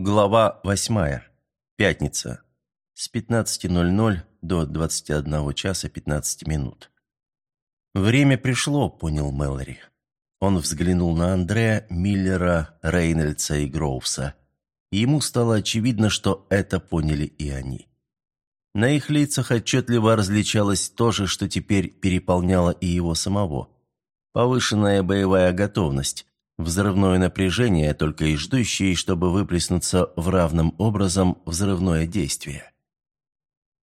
Глава 8. Пятница. С 15.00 до 21 часа 15 минут. «Время пришло», — понял Мэлори. Он взглянул на Андрея, Миллера, Рейнольдса и Гроувса. И ему стало очевидно, что это поняли и они. На их лицах отчетливо различалось то же, что теперь переполняло и его самого. Повышенная боевая готовность, Взрывное напряжение, только и ждущее, чтобы выплеснуться в равным образом взрывное действие.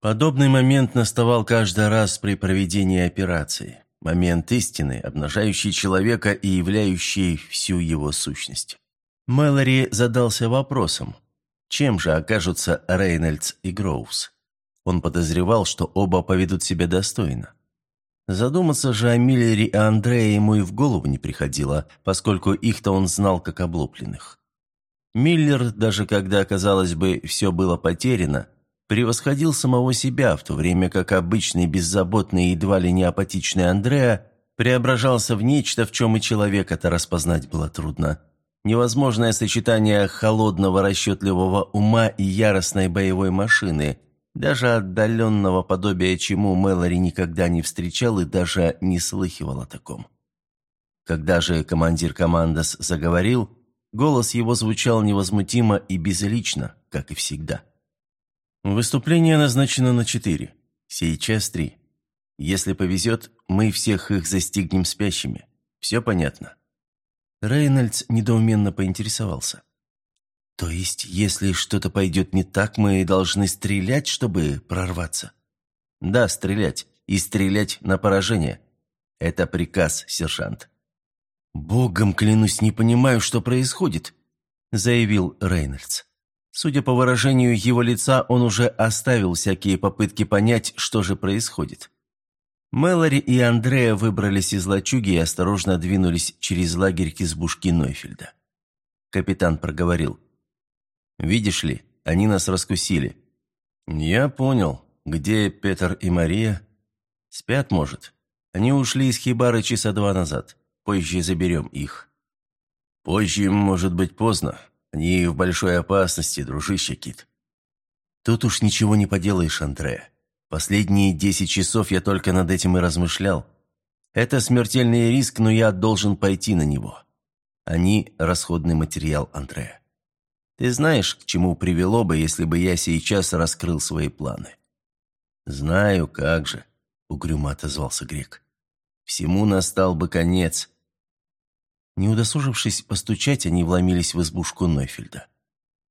Подобный момент наставал каждый раз при проведении операции. Момент истины, обнажающий человека и являющий всю его сущность. Мэлори задался вопросом, чем же окажутся Рейнольдс и Гроувс? Он подозревал, что оба поведут себя достойно. Задуматься же о Миллере и Андрея ему и в голову не приходило, поскольку их-то он знал как облупленных. Миллер, даже когда, казалось бы, все было потеряно, превосходил самого себя, в то время как обычный беззаботный и едва ли не апатичный Андреа преображался в нечто, в чем и человека-то распознать было трудно. Невозможное сочетание холодного расчетливого ума и яростной боевой машины – даже отдаленного подобия чему Мэлори никогда не встречал и даже не слыхивал о таком. Когда же командир командос заговорил, голос его звучал невозмутимо и безлично, как и всегда. «Выступление назначено на четыре. Сейчас три. Если повезет, мы всех их застигнем спящими. Все понятно?» Рейнольдс недоуменно поинтересовался. «То есть, если что-то пойдет не так, мы должны стрелять, чтобы прорваться?» «Да, стрелять. И стрелять на поражение. Это приказ, сержант». «Богом клянусь, не понимаю, что происходит», — заявил Рейнольдс. Судя по выражению его лица, он уже оставил всякие попытки понять, что же происходит. Мэлори и Андрея выбрались из лачуги и осторожно двинулись через лагерь к избушке Нойфельда. Капитан проговорил. Видишь ли, они нас раскусили». «Я понял. Где Петр и Мария?» «Спят, может. Они ушли из хибары часа два назад. Позже заберем их». «Позже им может быть поздно. Они в большой опасности, дружище Кит». «Тут уж ничего не поделаешь, Андре. Последние десять часов я только над этим и размышлял. Это смертельный риск, но я должен пойти на него. Они – расходный материал Андрея. Ты знаешь, к чему привело бы, если бы я сейчас раскрыл свои планы?» «Знаю, как же», — угрюмо отозвался Грек. «Всему настал бы конец». Не удосужившись постучать, они вломились в избушку Нойфельда.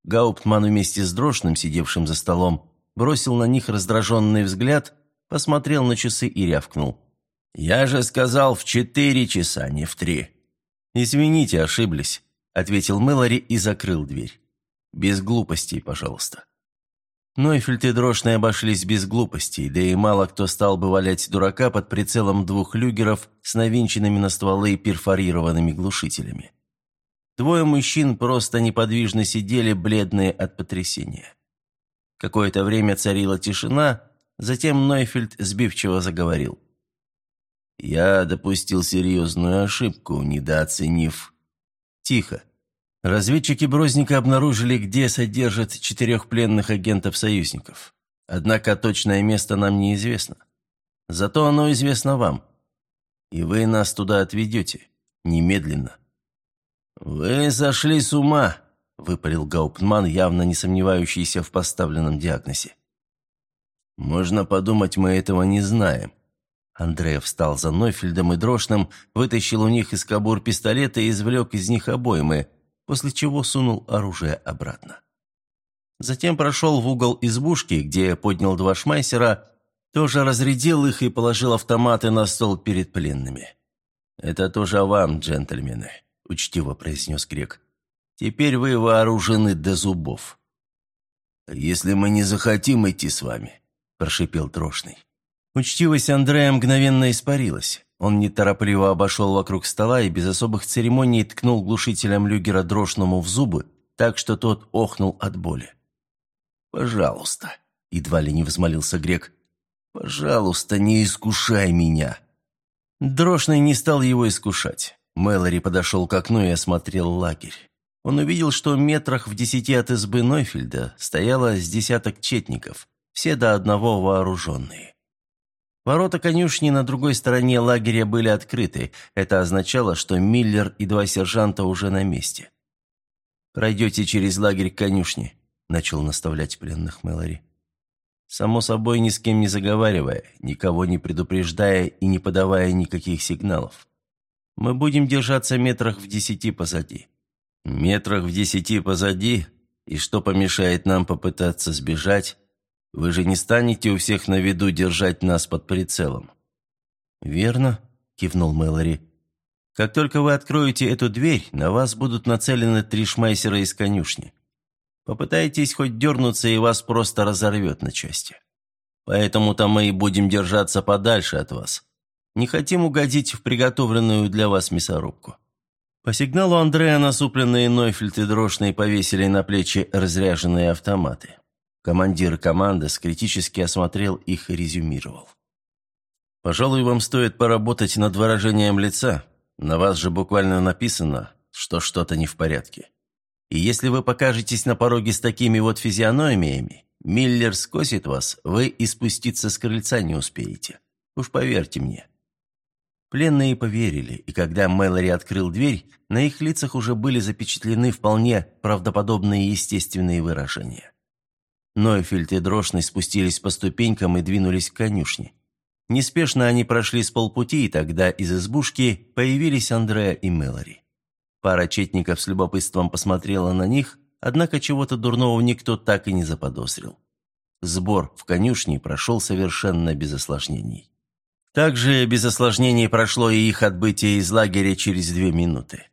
Гауптман вместе с Дрошным, сидевшим за столом, бросил на них раздраженный взгляд, посмотрел на часы и рявкнул. «Я же сказал в четыре часа, не в три». «Извините, ошиблись», — ответил Мэлори и закрыл дверь. Без глупостей, пожалуйста». Нойфельд и Дрошный обошлись без глупостей, да и мало кто стал бы валять дурака под прицелом двух люгеров с навинченными на стволы перфорированными глушителями. Двое мужчин просто неподвижно сидели, бледные от потрясения. Какое-то время царила тишина, затем Нойфельд сбивчиво заговорил. «Я допустил серьезную ошибку, недооценив...» «Тихо», Разведчики Брозника обнаружили, где содержат четырех пленных агентов-союзников. Однако точное место нам неизвестно. Зато оно известно вам. И вы нас туда отведете. Немедленно». «Вы сошли с ума», — выпалил Гауптман, явно не сомневающийся в поставленном диагнозе. «Можно подумать, мы этого не знаем». Андрея встал за Нойфельдом и Дрошным, вытащил у них из кобур пистолеты и извлек из них обоймы — после чего сунул оружие обратно. Затем прошел в угол избушки, где поднял два шмайсера, тоже разрядил их и положил автоматы на стол перед пленными. «Это тоже вам, джентльмены», — учтиво произнес Грек. «Теперь вы вооружены до зубов». «Если мы не захотим идти с вами», — прошипел Трошный. Учтивость Андрея мгновенно испарилась. Он неторопливо обошел вокруг стола и без особых церемоний ткнул глушителем люгера дрожному в зубы, так что тот охнул от боли. «Пожалуйста», — едва ли не взмолился грек, — «пожалуйста, не искушай меня». Дрожный не стал его искушать. Мэлори подошел к окну и осмотрел лагерь. он увидел, что метрах в десяти от избы Нойфельда стояло с десяток четников, все до одного вооруженные. Ворота конюшни на другой стороне лагеря были открыты. Это означало, что Миллер и два сержанта уже на месте. «Пройдете через лагерь к конюшне», — начал наставлять пленных Мэлори. Само собой, ни с кем не заговаривая, никого не предупреждая и не подавая никаких сигналов. Мы будем держаться метрах в десяти позади. Метрах в десяти позади? И что помешает нам попытаться сбежать? Вы же не станете у всех на виду держать нас под прицелом». «Верно», – кивнул Мэлори. «Как только вы откроете эту дверь, на вас будут нацелены три шмайсера из конюшни. Попытайтесь хоть дернуться, и вас просто разорвет на части. Поэтому-то мы и будем держаться подальше от вас. Не хотим угодить в приготовленную для вас мясорубку». По сигналу Андрея насупленные Нойфельд и Дрошные повесили на плечи разряженные автоматы. Командир команды критически осмотрел их и резюмировал. «Пожалуй, вам стоит поработать над выражением лица. На вас же буквально написано, что что-то не в порядке. И если вы покажетесь на пороге с такими вот физиономиями, Миллер скосит вас, вы и спуститься с крыльца не успеете. Уж поверьте мне». Пленные поверили, и когда Мэлори открыл дверь, на их лицах уже были запечатлены вполне правдоподобные естественные выражения. Нойфельд и Дрошный спустились по ступенькам и двинулись к конюшне. Неспешно они прошли с полпути, и тогда из избушки появились Андреа и Мэлори. Пара четников с любопытством посмотрела на них, однако чего-то дурного никто так и не заподозрил. Сбор в конюшне прошел совершенно без осложнений. Также без осложнений прошло и их отбытие из лагеря через две минуты.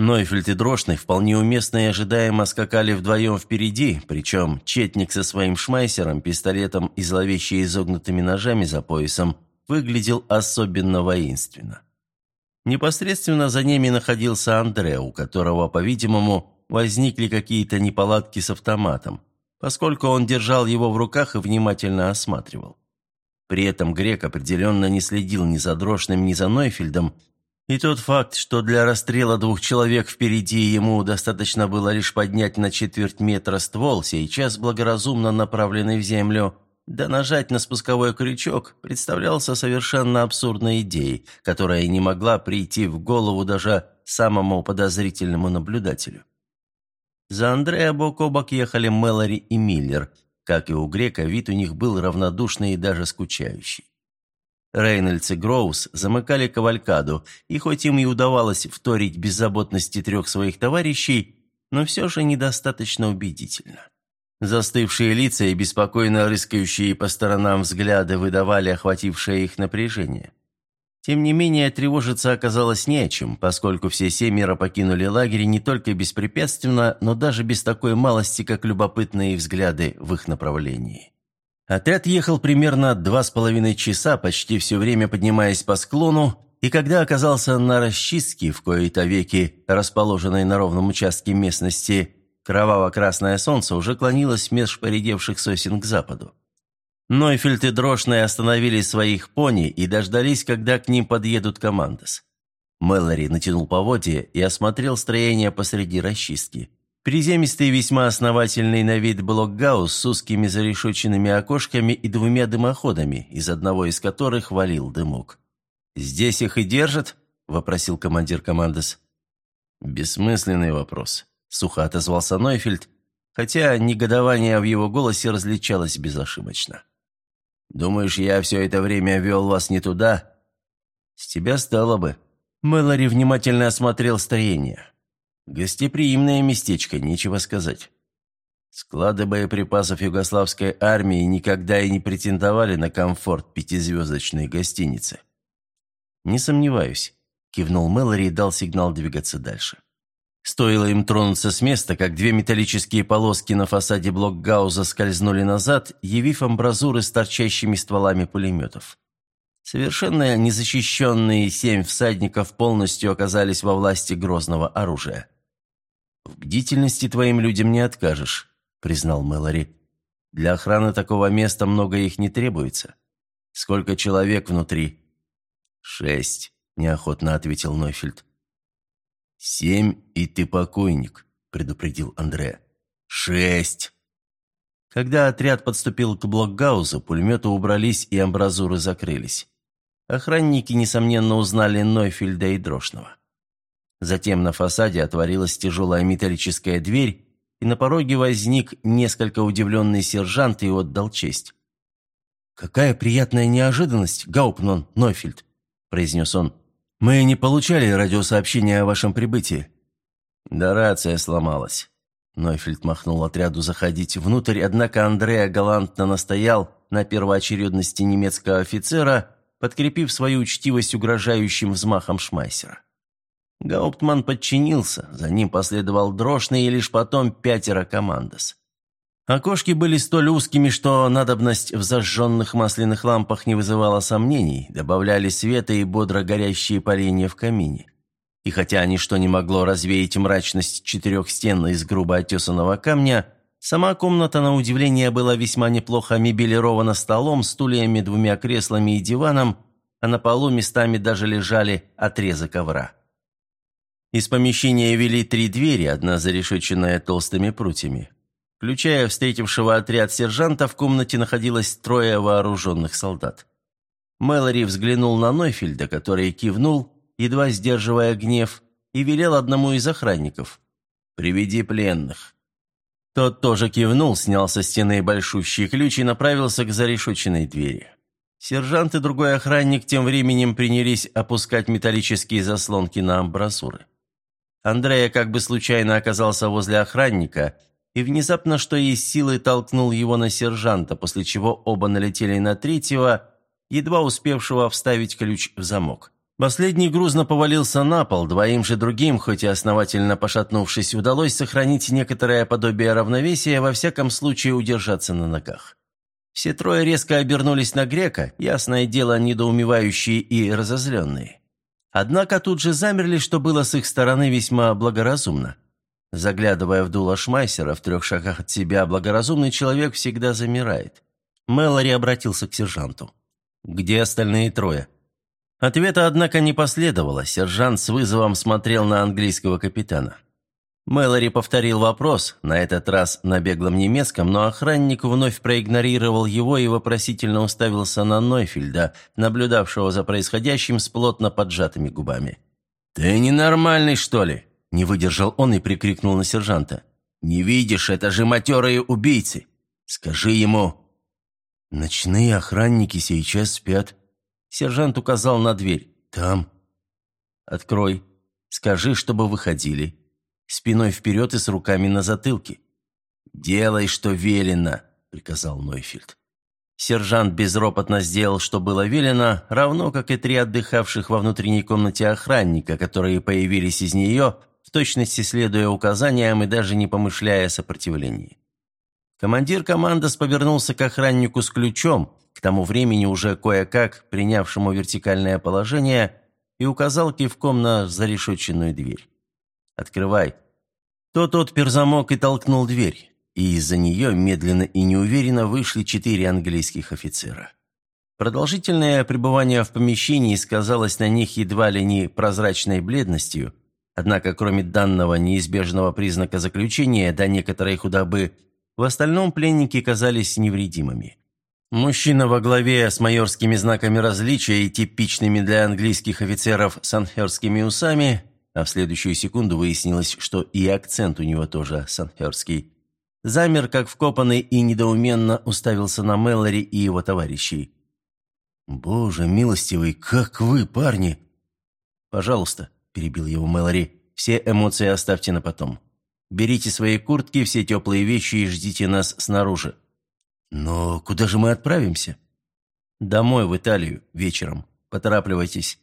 Нойфельд и Дрошный вполне уместно и ожидаемо скакали вдвоем впереди, причем Четник со своим шмайсером, пистолетом и зловеще изогнутыми ножами за поясом выглядел особенно воинственно. Непосредственно за ними находился Андре, у которого, по-видимому, возникли какие-то неполадки с автоматом, поскольку он держал его в руках и внимательно осматривал. При этом Грек определенно не следил ни за Дрошным, ни за Нойфельдом, и тот факт, что для расстрела двух человек впереди ему достаточно было лишь поднять на четверть метра ствол, сейчас благоразумно направленный в землю, да нажать на спусковой крючок, представлялся совершенно абсурдной идеей, которая не могла прийти в голову даже самому подозрительному наблюдателю. За Андрея бок о бок ехали Мэлори и Миллер. Как и у Грека, вид у них был равнодушный и даже скучающий. Рейнольдс и Гроус замыкали кавалькаду, и хоть им и удавалось вторить беззаботности трех своих товарищей, но все же недостаточно убедительно. Застывшие лица и беспокойно рыскающие по сторонам взгляды выдавали охватившее их напряжение. Тем не менее, тревожиться оказалось не о чем, поскольку все семеро покинули лагерь не только беспрепятственно, но даже без такой малости, как любопытные взгляды в их направлении. Отряд ехал примерно два с половиной часа, почти все время поднимаясь по склону, и когда оказался на расчистке, в кои-то веки, расположенной на ровном участке местности, кроваво-красное солнце уже клонилось меж поредевших сосен к западу. Нойфельд и Дрошные остановили своих пони и дождались, когда к ним подъедут командос. Мэлори натянул поводья и осмотрел строение посреди расчистки. Приземистый весьма основательный на вид блокгаус с узкими зарешоченными окошками и двумя дымоходами, из одного из которых валил дымок. «Здесь их и держат?» – вопросил командир командос. «Бессмысленный вопрос», – сухо отозвался Нойфельд, хотя негодование в его голосе различалось безошибочно. «Думаешь, я все это время вел вас не туда?» «С тебя стало бы». Мэлори внимательно осмотрел строение. Гостеприимное местечко, нечего сказать. Склады боеприпасов югославской армии никогда и не претендовали на комфорт пятизвездочной гостиницы. «Не сомневаюсь», – кивнул Мэлори и дал сигнал двигаться дальше. Стоило им тронуться с места, как две металлические полоски на фасаде блокгауза скользнули назад, явив амбразуры с торчащими стволами пулеметов. Совершенно незащищенные семь всадников полностью оказались во власти грозного оружия. «В бдительности твоим людям не откажешь», — признал Мэлори. «Для охраны такого места много их не требуется. Сколько человек внутри?» «Шесть», — неохотно ответил Нойфельд. «Семь, и ты покойник», – предупредил Андре. «Шесть!» Когда отряд подступил к блокгаузу, пулеметы убрались и амбразуры закрылись. Охранники, несомненно, узнали Нойфельда и Дрошного. Затем на фасаде отворилась тяжелая металлическая дверь, и на пороге возник несколько удивленный сержант и отдал честь. «Какая приятная неожиданность, Гаупнон Нойфельд», – произнес он. «Мы не получали радиосообщения о вашем прибытии». «Да рация сломалась». Нойфельд махнул отряду заходить внутрь, однако Андреа галантно настоял на первоочередности немецкого офицера, подкрепив свою учтивость угрожающим взмахом Шмайсера. Гауптман подчинился, за ним последовал Дрошный и лишь потом пятеро командос. Окошки были столь узкими, что надобность в зажженных масляных лампах не вызывала сомнений, добавляли света и бодро горящие поленья в камине. И хотя ничто не могло развеять мрачность четырех стен из грубо отесанного камня, сама комната, на удивление, была весьма неплохо мебелирована столом, стульями, двумя креслами и диваном, а на полу местами даже лежали отрезы ковра. Из помещения вели три двери, одна зарешеченная толстыми прутьями. Включая встретившего отряд сержанта, в комнате находилось трое вооруженных солдат. Мэлори взглянул на Нойфельда, который кивнул, едва сдерживая гнев, и велел одному из охранников «Приведи пленных». Тот тоже кивнул, снял со стены большущий ключ и направился к зарешеченной двери. Сержант и другой охранник тем временем принялись опускать металлические заслонки на амбразуры. Андрея как бы случайно оказался возле охранника и внезапно, что есть силы, толкнул его на сержанта, после чего оба налетели на третьего, едва успевшего вставить ключ в замок. Последний грузно повалился на пол, двоим же другим, хоть и основательно пошатнувшись, удалось сохранить некоторое подобие равновесия, во всяком случае удержаться на ногах. Все трое резко обернулись на грека, ясное дело, недоумевающие и разозленные. Однако тут же замерли, что было с их стороны весьма благоразумно. Заглядывая в дуло Шмайсера в трех шагах от себя, благоразумный человек всегда замирает. Мэлори обратился к сержанту. «Где остальные трое?» Ответа, однако, не последовало. Сержант с вызовом смотрел на английского капитана. Мэлори повторил вопрос, на этот раз на беглом немецком, но охранник вновь проигнорировал его и вопросительно уставился на Нойфельда, наблюдавшего за происходящим с плотно поджатыми губами. «Ты ненормальный, что ли?» – не выдержал он и прикрикнул на сержанта. «Не видишь, это же матерые убийцы! Скажи ему...» «Ночные охранники сейчас спят», – сержант указал на дверь. «Там». «Открой. Скажи, чтобы выходили спиной вперед и с руками на затылке. «Делай, что велено», — приказал Нойфельд. Сержант безропотно сделал, что было велено, равно как и три отдыхавших во внутренней комнате охранника, которые появились из нее, в точности следуя указаниям и даже не помышляя о сопротивлении. Командир команды повернулся к охраннику с ключом, к тому времени уже кое-как принявшему вертикальное положение, и указал кивком на зарешеченную дверь. Открывай». Тот отпер замок и толкнул дверь, и из-за нее медленно и неуверенно вышли четыре английских офицера. Продолжительное пребывание в помещении сказалось на них едва ли не прозрачной бледностью, однако кроме данного неизбежного признака заключения до некоторой худобы, в остальном пленники казались невредимыми. Мужчина во главе с майорскими знаками различия и типичными для английских офицеров санхерскими усами а в следующую секунду выяснилось, что и акцент у него тоже санхерский. Замер, как вкопанный, и недоуменно уставился на Мэлори и его товарищей. «Боже милостивый, как вы, парни!» «Пожалуйста», – перебил его Мэлори, – «все эмоции оставьте на потом. Берите свои куртки, все теплые вещи и ждите нас снаружи». «Но куда же мы отправимся?» «Домой, в Италию, вечером. Поторапливайтесь».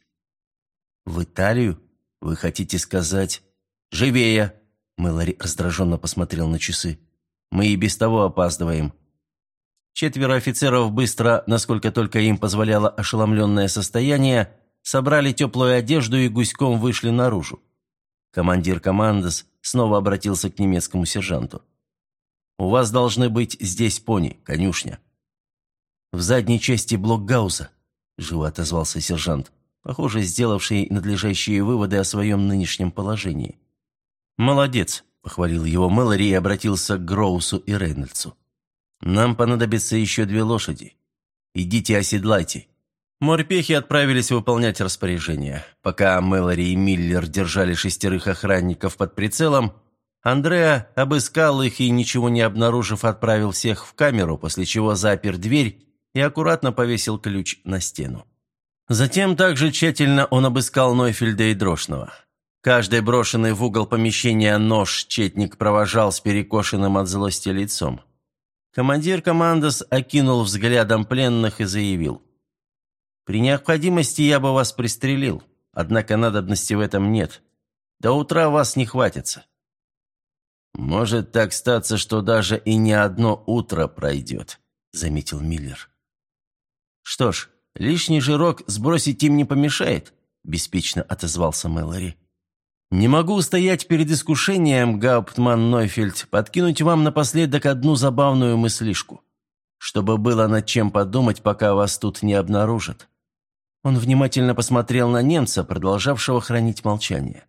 «В Италию?» «Вы хотите сказать...» «Живее!» Мэлори раздраженно посмотрел на часы. «Мы и без того опаздываем». Четверо офицеров быстро, насколько только им позволяло ошеломленное состояние, собрали теплую одежду и гуськом вышли наружу. Командир командос снова обратился к немецкому сержанту. «У вас должны быть здесь пони, конюшня». «В задней части блокгауза», – живо отозвался сержант похоже, сделавший надлежащие выводы о своем нынешнем положении. «Молодец», – похвалил его Мэлори и обратился к Гроусу и Рейнольдсу. «Нам понадобится еще две лошади. Идите оседлайте». Морпехи отправились выполнять распоряжение. Пока Мэлори и Миллер держали шестерых охранников под прицелом, Андреа обыскал их и, ничего не обнаружив, отправил всех в камеру, после чего запер дверь и аккуратно повесил ключ на стену. Затем также тщательно он обыскал Нойфельда и Дрошного. Каждый брошенный в угол помещения нож четник провожал с перекошенным от злости лицом. Командир командос окинул взглядом пленных и заявил. «При необходимости я бы вас пристрелил, однако надобности в этом нет. До утра вас не хватится». «Может так статься, что даже и не одно утро пройдет», — заметил Миллер. «Что ж, лишний жирок сбросить им не помешает», — беспечно отозвался Мэлори. «Не могу устоять перед искушением, Гауптман Нойфельд, подкинуть вам напоследок одну забавную мыслишку, чтобы было над чем подумать, пока вас тут не обнаружат». Он внимательно посмотрел на немца, продолжавшего хранить молчание.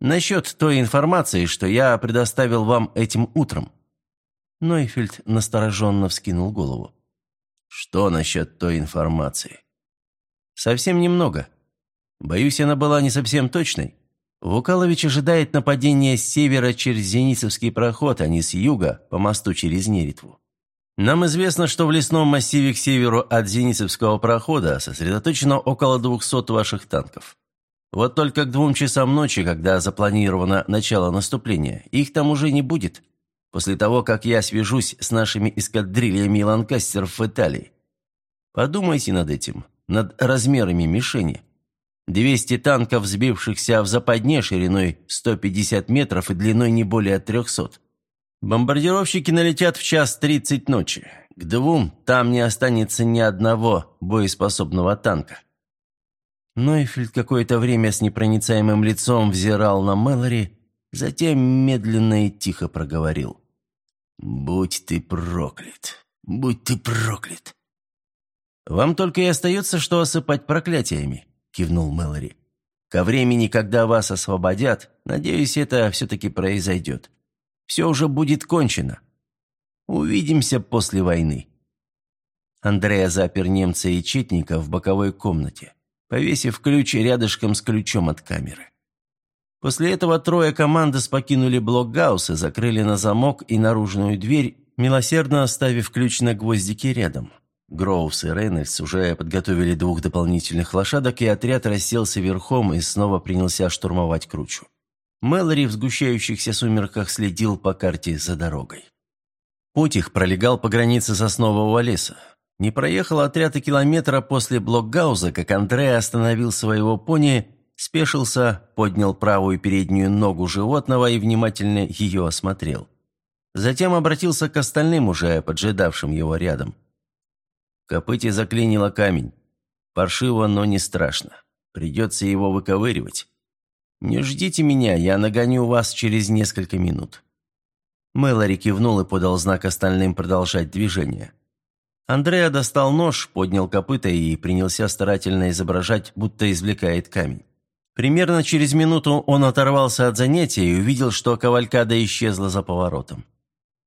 «Насчет той информации, что я предоставил вам этим утром». Нойфельд настороженно вскинул голову. «Что насчет той информации?» «Совсем немного. Боюсь, она была не совсем точной. Вукалович ожидает нападения с севера через Зеницевский проход, а не с юга, по мосту через Неритву. Нам известно, что в лесном массиве к северу от Зеницевского прохода сосредоточено около 200 ваших танков. Вот только к двум часам ночи, когда запланировано начало наступления, их там уже не будет, после того, как я свяжусь с нашими эскадрильями ланкастеров в Италии. Подумайте над этим, над размерами мишени. 200 танков, сбившихся в западне шириной 150 метров и длиной не более 300. Бомбардировщики налетят в час 30 ночи. К двум там не останется ни одного боеспособного танка. Нойфельд какое-то время с непроницаемым лицом взирал на Мэлори, затем медленно и тихо проговорил. «Будь ты проклят! Будь ты проклят!» «Вам только и остается, что осыпать проклятиями», – кивнул Мэлори. «Ко времени, когда вас освободят, надеюсь, это все-таки произойдет. Все уже будет кончено. Увидимся после войны». Андрея запер немца и четника в боковой комнате, повесив ключ рядышком с ключом от камеры. После этого трое команды покинули блок Гаусса, закрыли на замок и наружную дверь, милосердно оставив ключ на гвоздике рядом. Гроувс и Рейнольдс уже подготовили двух дополнительных лошадок, и отряд расселся верхом и снова принялся штурмовать кручу. Мэлори в сгущающихся сумерках следил по карте за дорогой. Путь их пролегал по границе соснового леса. Не проехал отряд и километра после Блокгауза, как Андреа остановил своего пони, спешился, поднял правую переднюю ногу животного и внимательно ее осмотрел. Затем обратился к остальным, уже поджидавшим его рядом – копыте заклинило камень. Паршиво, но не страшно. Придется его выковыривать. Не ждите меня, я нагоню вас через несколько минут». Мэлори кивнул и подал знак остальным продолжать движение. Андреа достал нож, поднял копыта и принялся старательно изображать, будто извлекает камень. Примерно через минуту он оторвался от занятия и увидел, что кавалькада исчезла за поворотом.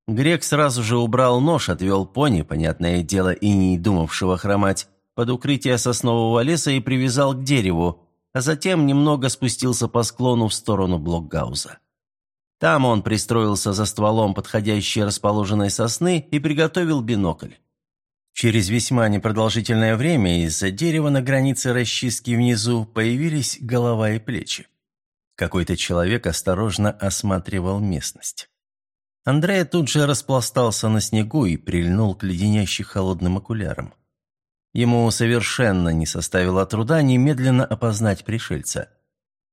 Грек сразу же убрал нож, отвел пони, понятное дело, и не думавшего хромать, под укрытие соснового леса и привязал к дереву, а затем немного спустился по склону в сторону Блокгауза. Там он пристроился за стволом подходящей расположенной сосны и приготовил бинокль. Через весьма непродолжительное время из-за дерева на границе расчистки внизу появились голова и плечи. Какой-то человек осторожно осматривал местность. Андрея тут же распластался на снегу и прильнул к леденящий холодным окулярам. Ему совершенно не составило труда немедленно опознать пришельца.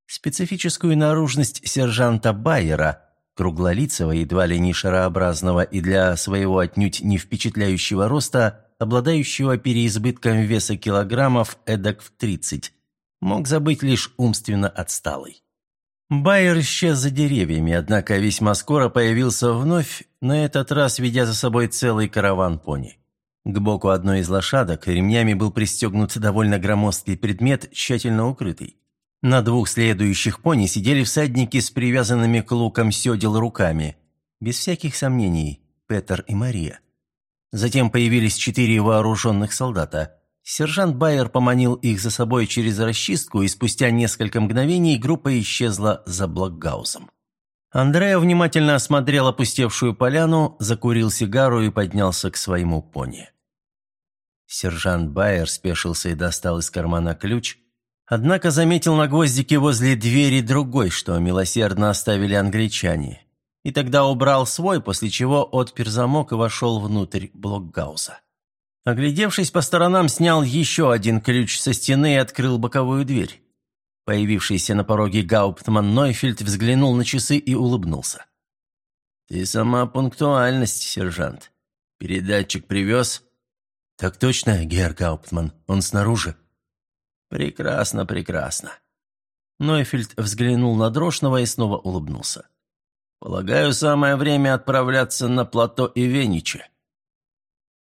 Специфическую наружность сержанта Байера, круглолицего, едва ли не шарообразного и для своего отнюдь не впечатляющего роста, обладающего переизбытком веса килограммов эдак в 30, мог забыть лишь умственно отсталый. Байер исчез за деревьями, однако весьма скоро появился вновь, на этот раз ведя за собой целый караван пони. К боку одной из лошадок ремнями был пристегнут довольно громоздкий предмет, тщательно укрытый. На двух следующих пони сидели всадники с привязанными к лукам седел руками. Без всяких сомнений, Петер и Мария. Затем появились четыре вооруженных солдата. Сержант Байер поманил их за собой через расчистку, и спустя несколько мгновений группа исчезла за Блокгаузом. Андреа внимательно осмотрел опустевшую поляну, закурил сигару и поднялся к своему пони. Сержант Байер спешился и достал из кармана ключ, однако заметил на гвоздике возле двери другой, что милосердно оставили англичане, и тогда убрал свой, после чего отпер замок и вошел внутрь блокгауза. Оглядевшись по сторонам, снял еще один ключ со стены и открыл боковую дверь. Появившийся на пороге Гауптман Нойфельд взглянул на часы и улыбнулся. «Ты сама пунктуальность, сержант. Передатчик привез?» «Так точно, Герр Гауптман. Он снаружи». «Прекрасно, прекрасно». Нойфельд взглянул на Дрошного и снова улыбнулся. «Полагаю, самое время отправляться на плато Ивеничи».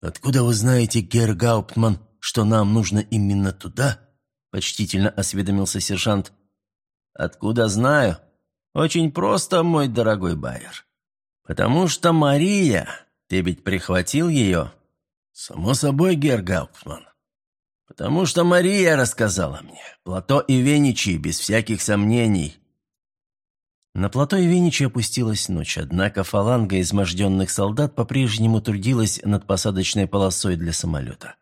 «Откуда вы знаете, Герр Гауптман, что нам нужно именно туда?» – почтительно осведомился сержант. «Откуда знаю? Очень просто, мой дорогой Байер. Потому что Мария, ты ведь прихватил ее?» «Само собой, Герр Гауптман. Потому что Мария рассказала мне. Плато и Веничи, без всяких сомнений. На плато Ивеничи опустилась ночь, однако фаланга изможденных солдат по-прежнему трудилась над посадочной полосой для самолета.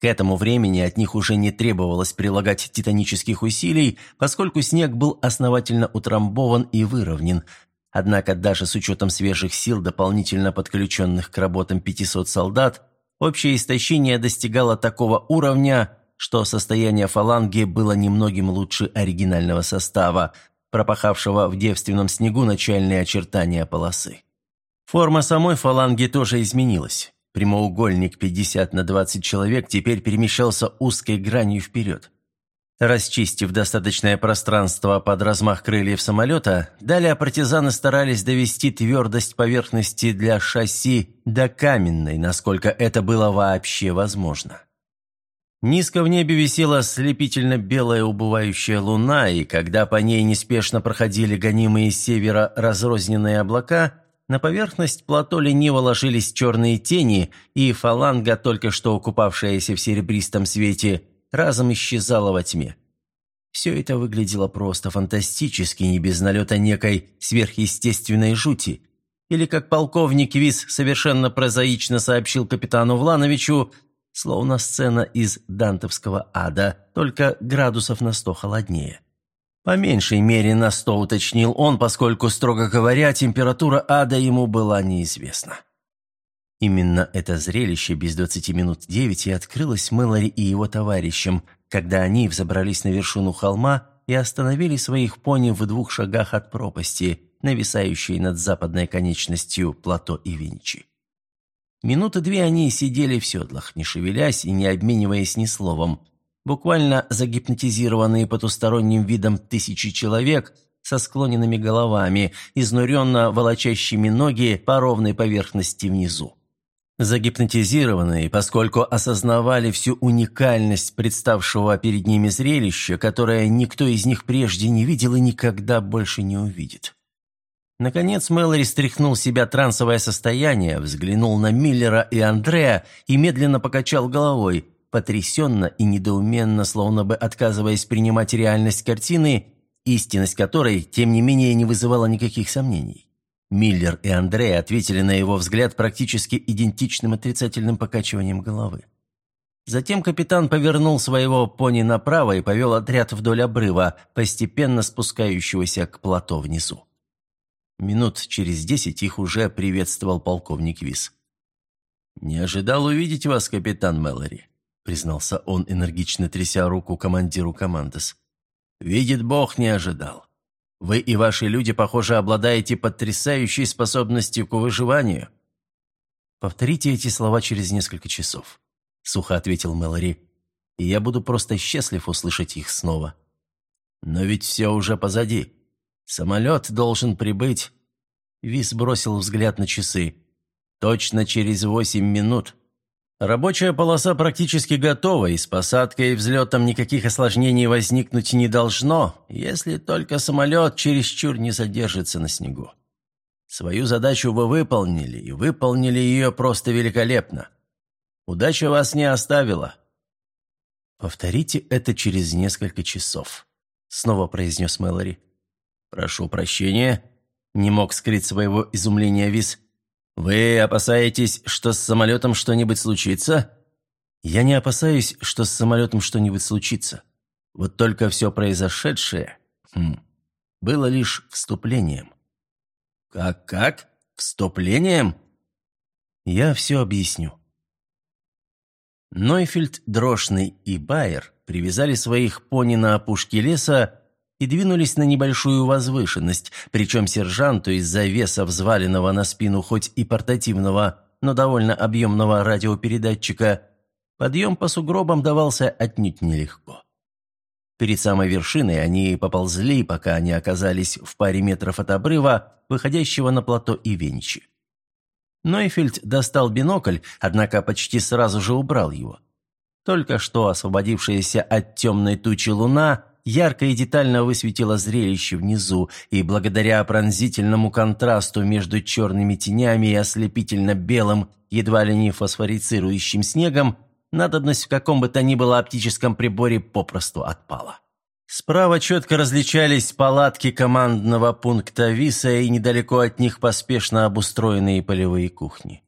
К этому времени от них уже не требовалось прилагать титанических усилий, поскольку снег был основательно утрамбован и выровнен. Однако даже с учетом свежих сил, дополнительно подключенных к работам 500 солдат, общее истощение достигало такого уровня, что состояние фаланги было немногим лучше оригинального состава – пропахавшего в девственном снегу начальные очертания полосы. Форма самой фаланги тоже изменилась. Прямоугольник 50 на 20 человек теперь перемещался узкой гранью вперед. Расчистив достаточное пространство под размах крыльев самолета, далее партизаны старались довести твердость поверхности для шасси до каменной, насколько это было вообще возможно. Низко в небе висела слепительно белая убывающая луна, и когда по ней неспешно проходили гонимые с севера разрозненные облака, на поверхность плато лениво ложились черные тени, и фаланга, только что укупавшаяся в серебристом свете, разом исчезала во тьме. Все это выглядело просто фантастически, не без налета некой сверхъестественной жути. Или, как полковник Вис совершенно прозаично сообщил капитану Влановичу, словно сцена из дантовского ада, только градусов на сто холоднее. По меньшей мере на сто уточнил он, поскольку, строго говоря, температура ада ему была неизвестна. Именно это зрелище без двадцати минут девять и открылось Мэлори и его товарищам, когда они взобрались на вершину холма и остановили своих пони в двух шагах от пропасти, нависающей над западной конечностью плато Ивинчи. Минуты две они сидели в седлах, не шевелясь и не обмениваясь ни словом. Буквально загипнотизированные потусторонним видом тысячи человек со склоненными головами, изнуренно волочащими ноги по ровной поверхности внизу. Загипнотизированные, поскольку осознавали всю уникальность представшего перед ними зрелища, которое никто из них прежде не видел и никогда больше не увидит. Наконец Мэлори стряхнул себя трансовое состояние, взглянул на Миллера и Андрея и медленно покачал головой, потрясенно и недоуменно, словно бы отказываясь принимать реальность картины, истинность которой, тем не менее, не вызывала никаких сомнений. Миллер и Андрей ответили на его взгляд практически идентичным отрицательным покачиванием головы. Затем капитан повернул своего пони направо и повел отряд вдоль обрыва, постепенно спускающегося к плато внизу. Минут через десять их уже приветствовал полковник Вис. «Не ожидал увидеть вас, капитан Мэлори», — признался он, энергично тряся руку командиру командос. «Видит Бог, не ожидал. Вы и ваши люди, похоже, обладаете потрясающей способностью к выживанию». «Повторите эти слова через несколько часов», — сухо ответил Мэлори. «И я буду просто счастлив услышать их снова». «Но ведь все уже позади», Самолет должен прибыть...» Вис бросил взгляд на часы. «Точно через восемь минут. Рабочая полоса практически готова, и с посадкой и взлетом никаких осложнений возникнуть не должно, если только самолет чересчур не задержится на снегу. Свою задачу вы выполнили, и выполнили ее просто великолепно. Удача вас не оставила. «Повторите это через несколько часов», — снова произнес Мэлори. «Прошу прощения», — не мог скрыть своего изумления Виз. «Вы опасаетесь, что с самолетом что-нибудь случится?» «Я не опасаюсь, что с самолетом что-нибудь случится. Вот только все произошедшее хм, было лишь вступлением». «Как-как? Вступлением?» «Я все объясню». Нойфельд, Дрошный и Байер привязали своих пони на опушке леса и двинулись на небольшую возвышенность, причем сержанту из-за веса взваленного на спину хоть и портативного, но довольно объемного радиопередатчика, подъем по сугробам давался отнюдь нелегко. Перед самой вершиной они поползли, пока они оказались в паре метров от обрыва, выходящего на плато Ивенчи. Нойфельд достал бинокль, однако почти сразу же убрал его. Только что освободившаяся от темной тучи луна ярко и детально высветила зрелище внизу, и благодаря пронзительному контрасту между черными тенями и ослепительно-белым, едва ли не фосфорицирующим снегом, надобность в каком бы то ни было оптическом приборе попросту отпала. Справа четко различались палатки командного пункта ВИСа и недалеко от них поспешно обустроенные полевые кухни.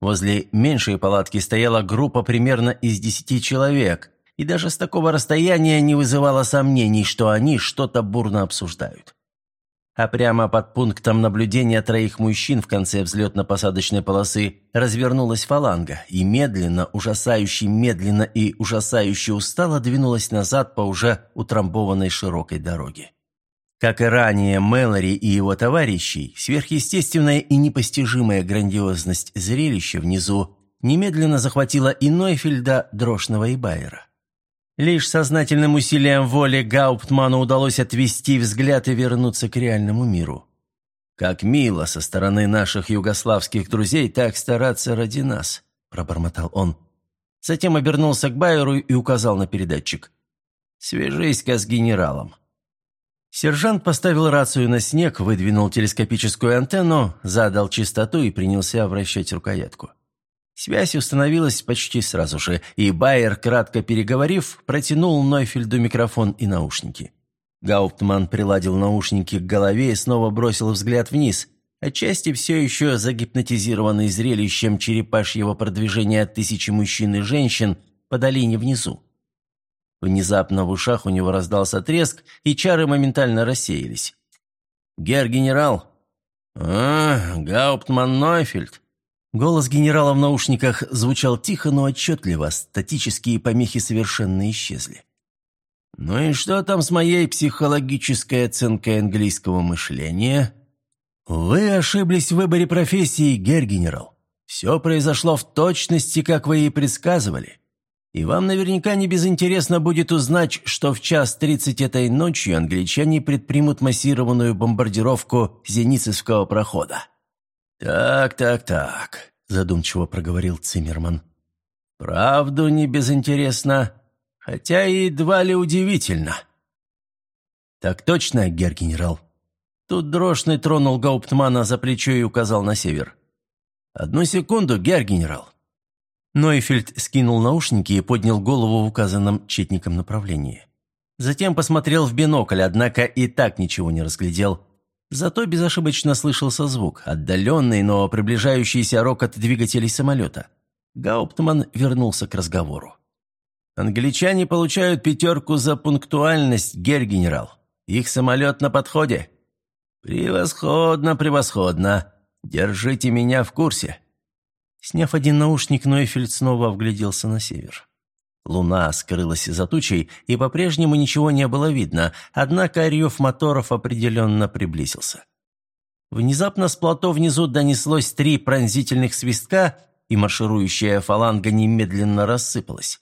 Возле меньшей палатки стояла группа примерно из десяти человек, и даже с такого расстояния не вызывало сомнений, что они что-то бурно обсуждают а прямо под пунктом наблюдения троих мужчин в конце взлетно-посадочной полосы развернулась фаланга и медленно, ужасающе медленно и ужасающе устало двинулась назад по уже утрамбованной широкой дороге. Как и ранее Мэлори и его товарищей, сверхъестественная и непостижимая грандиозность зрелища внизу немедленно захватила и Нойфельда, Дрошного и Байера. Лишь сознательным усилием воли Гауптману удалось отвести взгляд и вернуться к реальному миру. «Как мило со стороны наших югославских друзей так стараться ради нас», – пробормотал он. Затем обернулся к Байеру и указал на передатчик. «Свяжись-ка с генералом». Сержант поставил рацию на снег, выдвинул телескопическую антенну, задал частоту и принялся вращать рукоятку. Связь установилась почти сразу же, и Байер, кратко переговорив, протянул Нойфельду микрофон и наушники. Гауптман приладил наушники к голове и снова бросил взгляд вниз, отчасти все еще загипнотизированный зрелищем черепашьего продвижения тысячи мужчин и женщин по долине внизу. Внезапно в ушах у него раздался треск, и чары моментально рассеялись. «Гер-генерал!» «А, Гауптман Нойфельд!» Голос генерала в наушниках звучал тихо, но отчетливо, статические помехи совершенно исчезли. «Ну и что там с моей психологической оценкой английского мышления?» «Вы ошиблись в выборе профессии, гер-генерал. Все произошло в точности, как вы и предсказывали. И вам наверняка не безинтересно будет узнать, что в час тридцать этой ночью англичане предпримут массированную бомбардировку Зеницевского прохода. «Так, так, так», – задумчиво проговорил Циммерман. «Правду не безинтересно, хотя и едва ли удивительно». «Так точно, гер-генерал». Тут Дрошный тронул Гауптмана за плечо и указал на север. «Одну секунду, гер-генерал». Нойфельд скинул наушники и поднял голову в указанном четником направлении. Затем посмотрел в бинокль, однако и так ничего не разглядел, Зато безошибочно слышался звук, отдаленный, но приближающийся рокот двигателей самолета. Гауптман вернулся к разговору. «Англичане получают пятерку за пунктуальность, гер-генерал. Их самолет на подходе». «Превосходно, превосходно. Держите меня в курсе». Сняв один наушник, Нойфельд снова вгляделся на север. Луна скрылась за тучей, и по-прежнему ничего не было видно, однако рев моторов определенно приблизился. Внезапно с плато внизу донеслось три пронзительных свистка, и марширующая фаланга немедленно рассыпалась.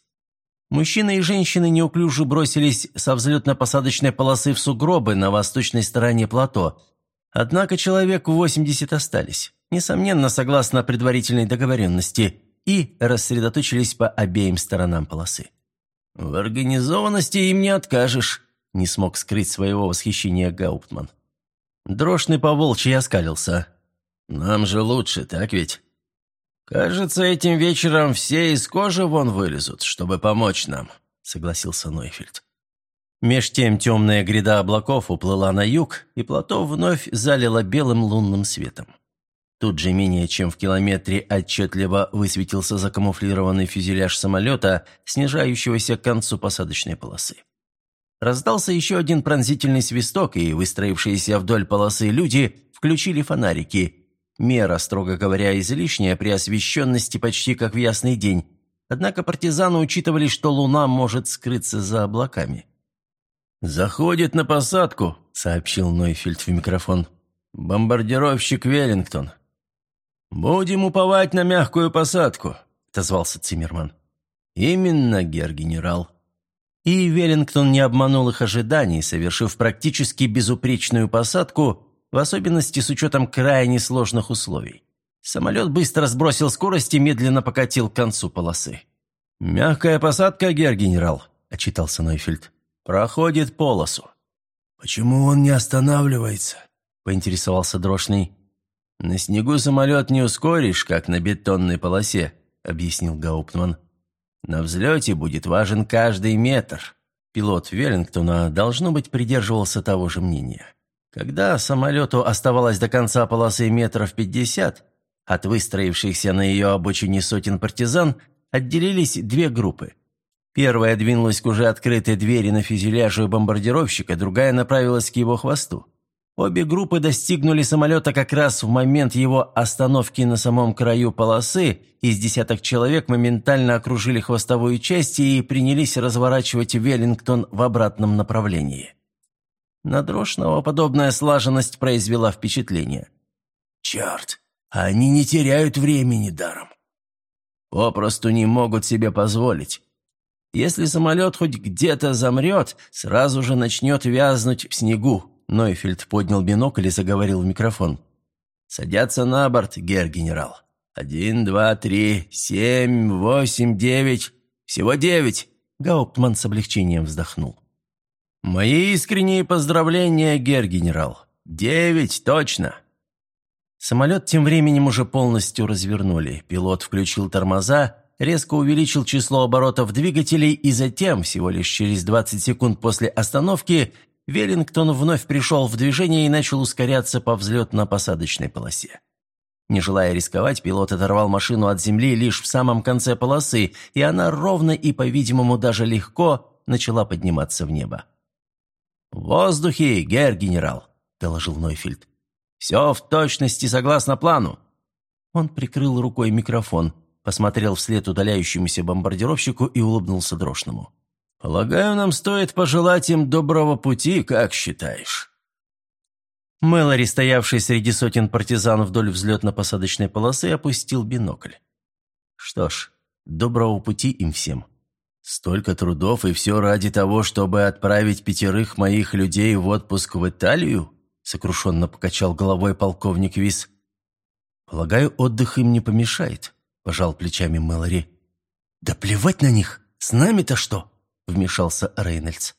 Мужчины и женщины неуклюже бросились со взлетно-посадочной полосы в сугробы на восточной стороне плато. Однако человек 80 остались, несомненно, согласно предварительной договоренности – и рассредоточились по обеим сторонам полосы. «В организованности им не откажешь», – не смог скрыть своего восхищения Гауптман. Дрожный поволчий оскалился. «Нам же лучше, так ведь?» «Кажется, этим вечером все из кожи вон вылезут, чтобы помочь нам», – согласился Нойфельд. Меж тем темная гряда облаков уплыла на юг, и плато вновь залило белым лунным светом. Тут же менее чем в километре отчетливо высветился закамуфлированный фюзеляж самолета, снижающегося к концу посадочной полосы. Раздался еще один пронзительный свисток, и выстроившиеся вдоль полосы люди включили фонарики. Мера, строго говоря, излишняя при освещенности почти как в ясный день. Однако партизаны учитывали, что луна может скрыться за облаками. «Заходит на посадку», — сообщил Нойфельд в микрофон. «Бомбардировщик Веллингтон». «Будем уповать на мягкую посадку», — отозвался Циммерман. «Именно, гер-генерал». И Веллингтон не обманул их ожиданий, совершив практически безупречную посадку, в особенности с учетом крайне сложных условий. Самолет быстро сбросил скорость и медленно покатил к концу полосы. «Мягкая посадка, гер-генерал», — отчитался Нойфельд. Проходит полосу». «Почему он не останавливается?» – поинтересовался Дрошный. «На снегу самолет не ускоришь, как на бетонной полосе», – объяснил Гауптман. «На взлете будет важен каждый метр». Пилот Веллингтона, должно быть, придерживался того же мнения. Когда самолету оставалось до конца полосы метров пятьдесят, от выстроившихся на ее обочине сотен партизан отделились две группы – Первая двинулась к уже открытой двери на фюзеляже бомбардировщика, другая направилась к его хвосту. Обе группы достигнули самолета как раз в момент его остановки на самом краю полосы, из десяток человек моментально окружили хвостовую часть и принялись разворачивать Веллингтон в обратном направлении. На Дрошного подобная слаженность произвела впечатление. «Черт, они не теряют времени даром». «Попросту не могут себе позволить», если самолет хоть где-то замрет, сразу же начнет вязнуть в снегу». Нойфельд поднял бинокль и заговорил в микрофон. «Садятся на борт, гер-генерал. Один, два, три, семь, восемь, девять. Всего девять!» Гауптман с облегчением вздохнул. «Мои искренние поздравления, гер-генерал. Девять, точно!» Самолет тем временем уже полностью развернули. Пилот включил тормоза, резко увеличил число оборотов двигателей и затем, всего лишь через 20 секунд после остановки, Веллингтон вновь пришел в движение и начал ускоряться по взлетно-посадочной полосе. Не желая рисковать, пилот оторвал машину от земли лишь в самом конце полосы, и она ровно и, по-видимому, даже легко начала подниматься в небо. «В воздухе, гер-генерал», — доложил Нойфельд. «Все в точности согласно плану». Он прикрыл рукой микрофон посмотрел вслед удаляющемуся бомбардировщику и улыбнулся Дрошному. «Полагаю, нам стоит пожелать им доброго пути, как считаешь?» Мэлори, стоявший среди сотен партизан вдоль взлетно-посадочной полосы, опустил бинокль. «Что ж, доброго пути им всем. Столько трудов и все ради того, чтобы отправить пятерых моих людей в отпуск в Италию?» сокрушенно покачал головой полковник Вис. «Полагаю, отдых им не помешает», – пожал плечами Мэлори. «Да плевать на них! С нами-то что?» – вмешался Рейнольдс.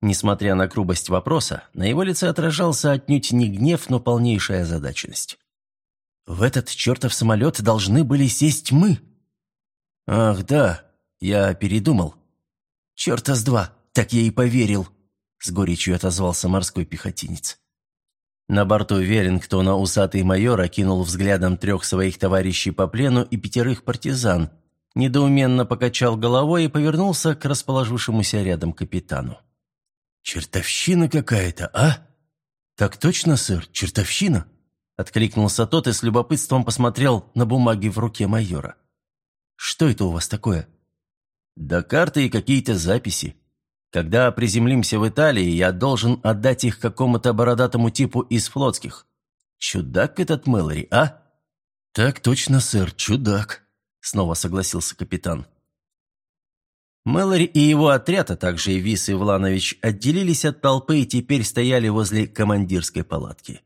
Несмотря на грубость вопроса, на его лице отражался отнюдь не гнев, но полнейшая озадаченность. «В этот чертов самолет должны были сесть мы!» «Ах, да, я передумал». «Черта с два, так я и поверил», – с горечью отозвался морской пехотинец. На борту Веллингтона усатый майор окинул взглядом трех своих товарищей по плену и пятерых партизан, недоуменно покачал головой и повернулся к расположившемуся рядом капитану. «Чертовщина какая-то, а?» «Так точно, сэр, чертовщина?» Откликнулся тот и с любопытством посмотрел на бумаги в руке майора. «Что это у вас такое?» «Да карты и какие-то записи. Когда приземлимся в Италии, я должен отдать их какому-то бородатому типу из флотских. Чудак этот Мэлори, а?» «Так точно, сэр, чудак», — снова согласился капитан. Мэлори и его отряд, а также и Вис Ивланович, отделились от толпы и теперь стояли возле командирской палатки.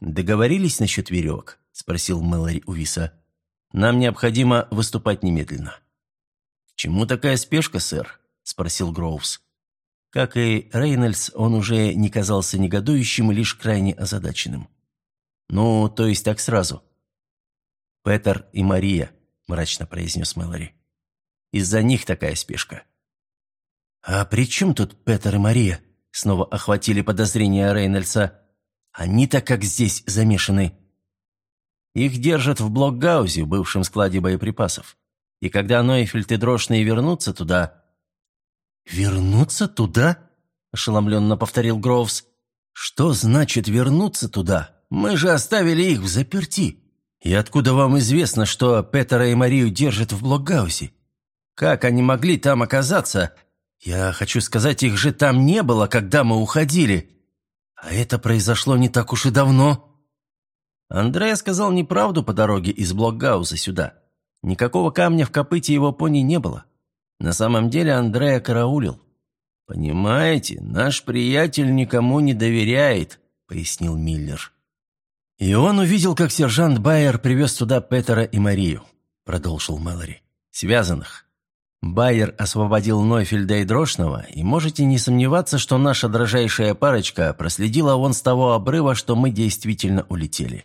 «Договорились насчет веревок?» – спросил Мэлори у Виса. Нам необходимо выступать немедленно». «К чему такая спешка, сэр?» – спросил Гроувс. Как и Рейнольдс, он уже не казался негодующим, лишь крайне озадаченным. «Ну, то есть так сразу». «Петер и Мария», – мрачно произнес Мэлори. «Из-за них такая спешка». «А при чем тут Петер и Мария?» – снова охватили подозрения Рейнольдса. «Они-то как здесь замешаны?» «Их держат в Блокгаузе, бывшем складе боеприпасов. И когда Нойфельд и Дрошные вернутся туда...» «Вернуться туда?» – ошеломленно повторил Гроувс. «Что значит вернуться туда? Мы же оставили их в заперти. И откуда вам известно, что Петера и Марию держат в Блокгаузе? Как они могли там оказаться, я хочу сказать, их же там не было, когда мы уходили. А это произошло не так уж и давно». Андрея сказал неправду по дороге из Блокгауза сюда. Никакого камня в копыте его пони не было. На самом деле Андрея караулил. «Понимаете, наш приятель никому не доверяет», — пояснил Миллер. «И он увидел, как сержант Байер привез туда Петера и Марию», — продолжил Мэлори. «Связанных. Байер освободил Нойфельда и Дрошного, и можете не сомневаться, что наша дрожайшая парочка проследила вон с того обрыва, что мы действительно улетели.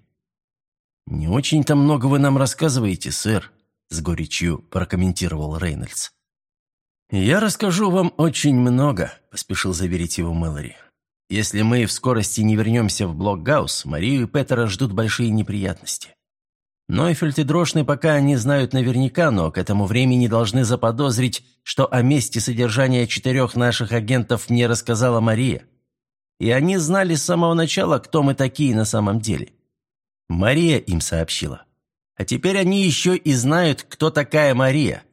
«Не очень-то много вы нам рассказываете, сэр», — с горечью прокомментировал Рейнольдс. «Я расскажу вам очень много», — поспешил заверить его Мэлори. «Если мы в скорости не вернемся в Блокгаус, Марию и Петера ждут большие неприятности. Нойфельд и Дрошный пока не знают наверняка, но к этому времени должны заподозрить, что о месте содержания четырех наших агентов мне рассказала Мария. И они знали с самого начала, кто мы такие на самом деле. Мария им сообщила. А теперь они еще и знают, кто такая Мария.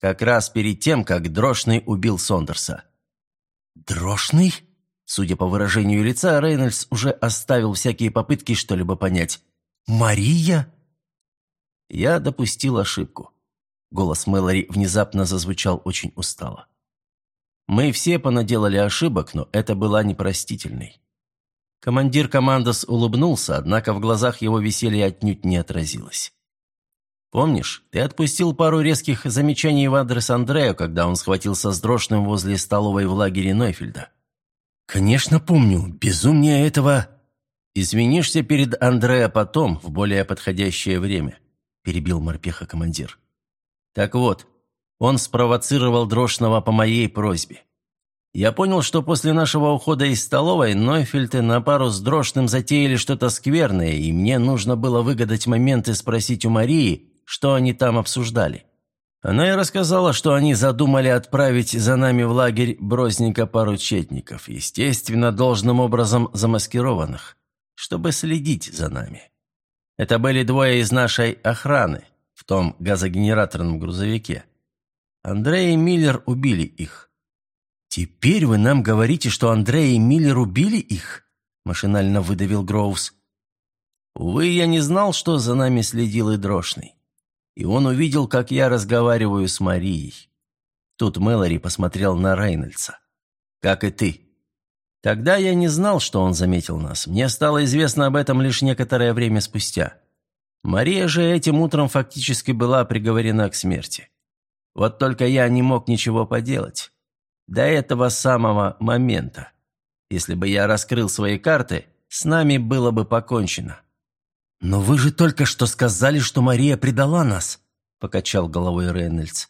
Как раз перед тем, как Дрошный убил Сондерса. «Дрошный?» Судя по выражению лица, Рейнольдс уже оставил всякие попытки что-либо понять. «Мария?» Я допустил ошибку. Голос Мэлори внезапно зазвучал очень устало. Мы все понаделали ошибок, но это была непростительной. Командир командос улыбнулся, однако в глазах его веселье отнюдь не отразилось. «Помнишь, ты отпустил пару резких замечаний в адрес Андрея, когда он схватился с дрожным возле столовой в лагере Нойфельда?» «Конечно помню. Безумнее этого...» «Извинишься перед Андреа потом, в более подходящее время перебил морпеха командир. «Так вот, он спровоцировал Дрошного по моей просьбе. Я понял, что после нашего ухода из столовой Нойфельты на пару с Дрошным затеяли что-то скверное, и мне нужно было выгадать момент и спросить у Марии, что они там обсуждали. Она и рассказала, что они задумали отправить за нами в лагерь Брозника пару четников, естественно, должным образом замаскированных, чтобы следить за нами. Это были двое из нашей охраны в том газогенераторном грузовике. Андрей и Миллер убили их. «Теперь вы нам говорите, что Андрей и Миллер убили их?» машинально выдавил Гроувс. «Увы, я не знал, что за нами следил и Дрошный. И он увидел, как я разговариваю с Марией. Тут Мэлори посмотрел на Рейнольдса. «Как и ты. Тогда я не знал, что он заметил нас. Мне стало известно об этом лишь некоторое время спустя. Мария же этим утром фактически была приговорена к смерти. Вот только я не мог ничего поделать. До этого самого момента. Если бы я раскрыл свои карты, с нами было бы покончено. «Но вы же только что сказали, что Мария предала нас», – покачал головой Рейнольдс.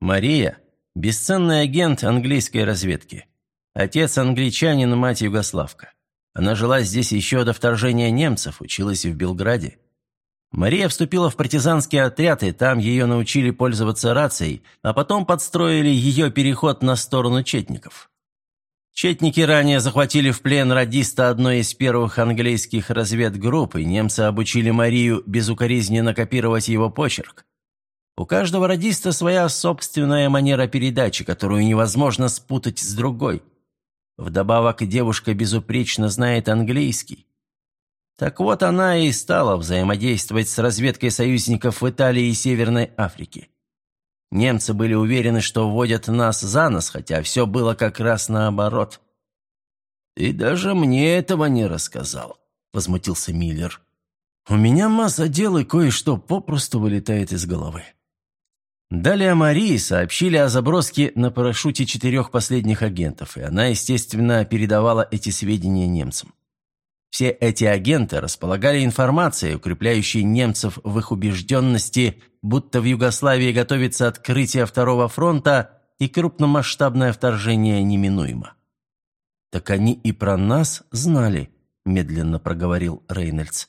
«Мария – бесценный агент английской разведки. Отец англичанин, мать югославка. Она жила здесь еще до вторжения немцев, училась в Белграде. Мария вступила в партизанский отряд, и там ее научили пользоваться рацией, а потом подстроили ее переход на сторону четников. Четники ранее захватили в плен радиста одной из первых английских разведгрупп, и немцы обучили Марию безукоризненно копировать его почерк. У каждого радиста своя собственная манера передачи, которую невозможно спутать с другой – Вдобавок девушка безупречно знает английский. Так вот она и стала взаимодействовать с разведкой союзников в Италии и Северной Африке. Немцы были уверены, что вводят нас за нос, хотя все было как раз наоборот. «Ты даже мне этого не рассказал», — возмутился Миллер. У меня масса дел и кое-что попросту вылетает из головы. Далее Марии сообщили о заброске на парашюте четырех последних агентов, и она, естественно, передавала эти сведения немцам. Все эти агенты располагали информацией, укрепляющей немцев в их убежденности, будто в Югославии готовится открытие Второго фронта и крупномасштабное вторжение неминуемо. «Так они и про нас знали», – медленно проговорил Рейнольдс.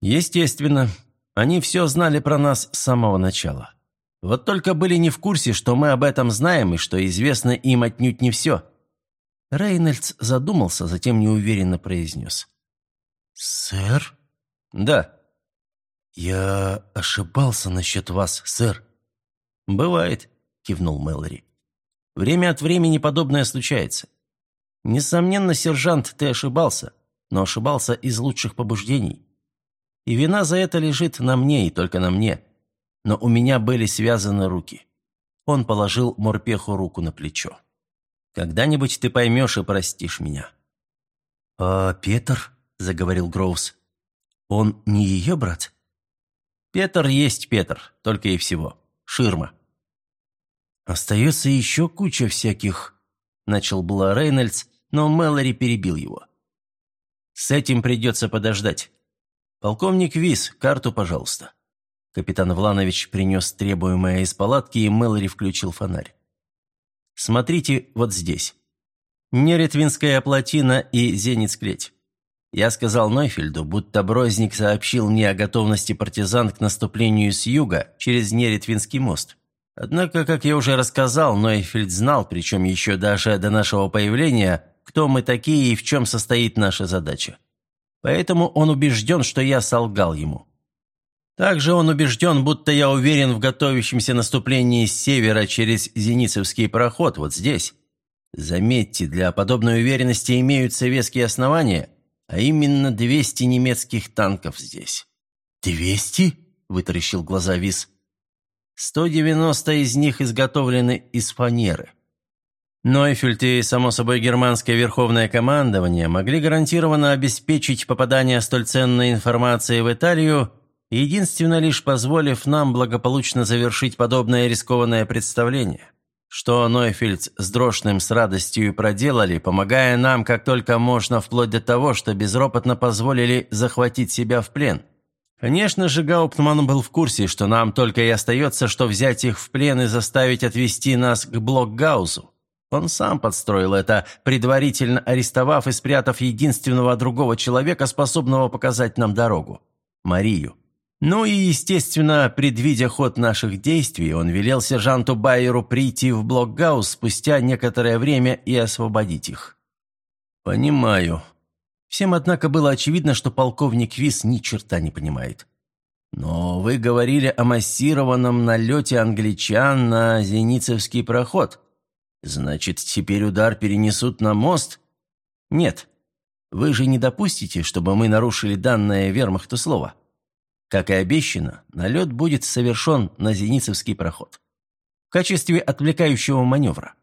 «Естественно, они все знали про нас с самого начала. Вот только были не в курсе, что мы об этом знаем и что известно им отнюдь не все». Рейнольдс задумался, затем неуверенно произнес. «Сэр?» «Да». «Я ошибался насчет вас, сэр». «Бывает», – кивнул Мэлори. «Время от времени подобное случается. Несомненно, сержант, ты ошибался, но ошибался из лучших побуждений. И вина за это лежит на мне и только на мне. Но у меня были связаны руки. Он положил Морпеху руку на плечо. Когда-нибудь ты поймешь и простишь меня. «А Петр?» – заговорил Гроувс. «Он не ее брат?» «Петр есть Петр, только и всего. Ширма». «Остается еще куча всяких...» – начал было Рейнольдс, но Мэлори перебил его. «С этим придется подождать. Полковник Вис, карту, пожалуйста». Капитан Вланович принес требуемое из палатки, и Мэлори включил фонарь. «Смотрите вот здесь. Неретвинская плотина и Зенец-клеть. Я сказал Нойфельду, будто Брозник сообщил мне о готовности партизан к наступлению с юга через Неретвинский мост. Однако, как я уже рассказал, Нойфельд знал, причем еще даже до нашего появления, кто мы такие и в чем состоит наша задача. Поэтому он убежден, что я солгал ему. Также он убежден, будто я уверен в готовящемся наступлении с севера через Зеницевский проход вот здесь. Заметьте, для подобной уверенности имеются веские основания, а именно 200 немецких танков здесь. «Двести?» – вытаращил глаза Вис. «190 из них изготовлены из фанеры». Нойфельд и, само собой, германское верховное командование могли гарантированно обеспечить попадание столь ценной информации в Италию, единственно лишь позволив нам благополучно завершить подобное рискованное представление. Что Нойфельд с Дрошным с радостью проделали, помогая нам как только можно, вплоть до того, что безропотно позволили захватить себя в плен. Конечно же, Гауптман был в курсе, что нам только и остается, что взять их в плен и заставить отвести нас к Блокгаузу. Он сам подстроил это, предварительно арестовав и спрятав единственного другого человека, способного показать нам дорогу – Марию. Ну и, естественно, предвидя ход наших действий, он велел сержанту Байеру прийти в Блокгаус спустя некоторое время и освободить их. «Понимаю». Всем, однако, было очевидно, что полковник Вис ни черта не понимает. «Но вы говорили о массированном налете англичан на Зеницевский проход. Значит, теперь удар перенесут на мост? Нет. Вы же не допустите, чтобы мы нарушили данное вермахту слово. Как и обещано, налет будет совершен на Зеницевский проход. В качестве отвлекающего маневра.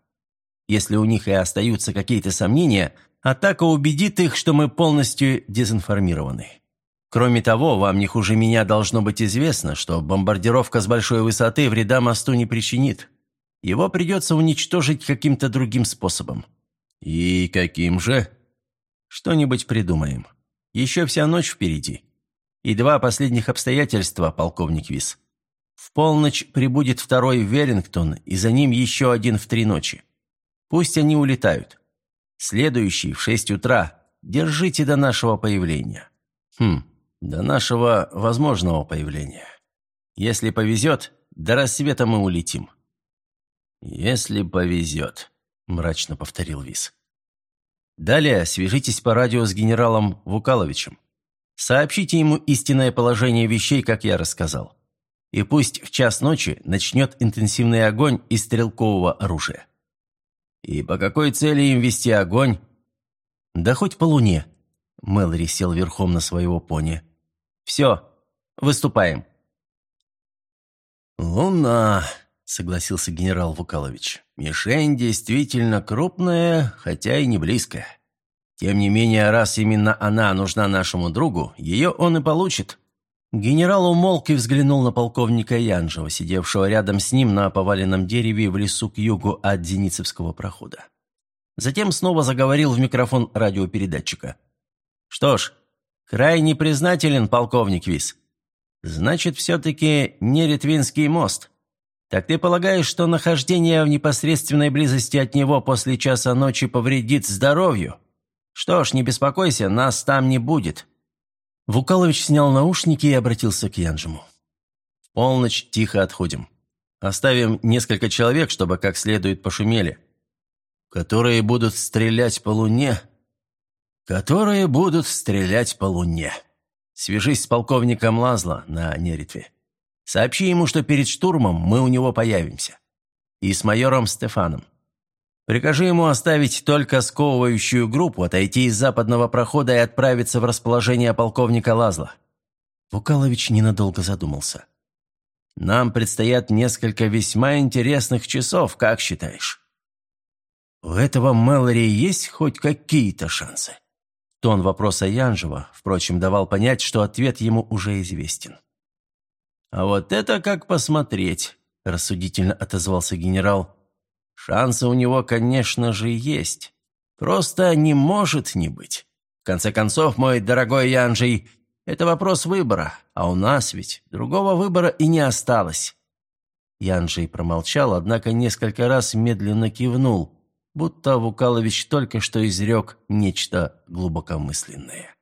Если у них и остаются какие-то сомнения, атака убедит их, что мы полностью дезинформированы. Кроме того, вам не хуже меня должно быть известно, что бомбардировка с большой высоты вреда мосту не причинит. Его придется уничтожить каким-то другим способом. И каким же? Что-нибудь придумаем. Еще вся ночь впереди. И два последних обстоятельства, полковник Вис. В полночь прибудет второй в Веллингтон, и за ним еще один в три ночи. Пусть они улетают. Следующий в шесть утра. Держите до нашего появления. Хм, до нашего возможного появления. Если повезет, до рассвета мы улетим. «Если повезет», – мрачно повторил Вис. «Далее свяжитесь по радио с генералом Вукаловичем. Сообщите ему истинное положение вещей, как я рассказал. И пусть в час ночи начнет интенсивный огонь из стрелкового оружия». «И по какой цели им вести огонь?» «Да хоть по луне», – Мэлори сел верхом на своего пони. «Все, выступаем». «Луна», согласился генерал Вукалович. «Мишень действительно крупная, хотя и не близкая. Тем не менее, раз именно она нужна нашему другу, ее он и получит. Генерал умолк и взглянул на полковника Янжева, сидевшего рядом с ним на поваленном дереве в лесу к югу от Деницевского прохода. Затем снова заговорил в микрофон радиопередатчика. «Что ж, крайне признателен, полковник Вис. Значит, все-таки не Ретвинский мост. Так ты полагаешь, что нахождение в непосредственной близости от него после часа ночи повредит здоровью? Что ж, не беспокойся, нас там не будет. Вукалович снял наушники и обратился к Янжему. «В полночь тихо отходим. Оставим несколько человек, чтобы как следует пошумели. Которые будут стрелять по луне. Которые будут стрелять по луне. Свяжись с полковником Лазло на Неритве. Сообщи ему, что перед штурмом мы у него появимся. И с майором Стефаном. Прикажи ему оставить только сковывающую группу, отойти из западного прохода и отправиться в расположение полковника Лазла». Вукалович ненадолго задумался. «Нам предстоят несколько весьма интересных часов, как считаешь?» «У этого Мэлори есть хоть какие-то шансы?» Тон вопроса Янжева, впрочем, давал понять, что ответ ему уже известен. «А вот это как посмотреть», – рассудительно отозвался генерал. Шансы у него, конечно же, есть. Просто не может не быть. В конце концов, мой дорогой Янжей, это вопрос выбора, а у нас ведь другого выбора и не осталось». Янжей промолчал, однако несколько раз медленно кивнул, будто Вукалович только что изрек нечто глубокомысленное.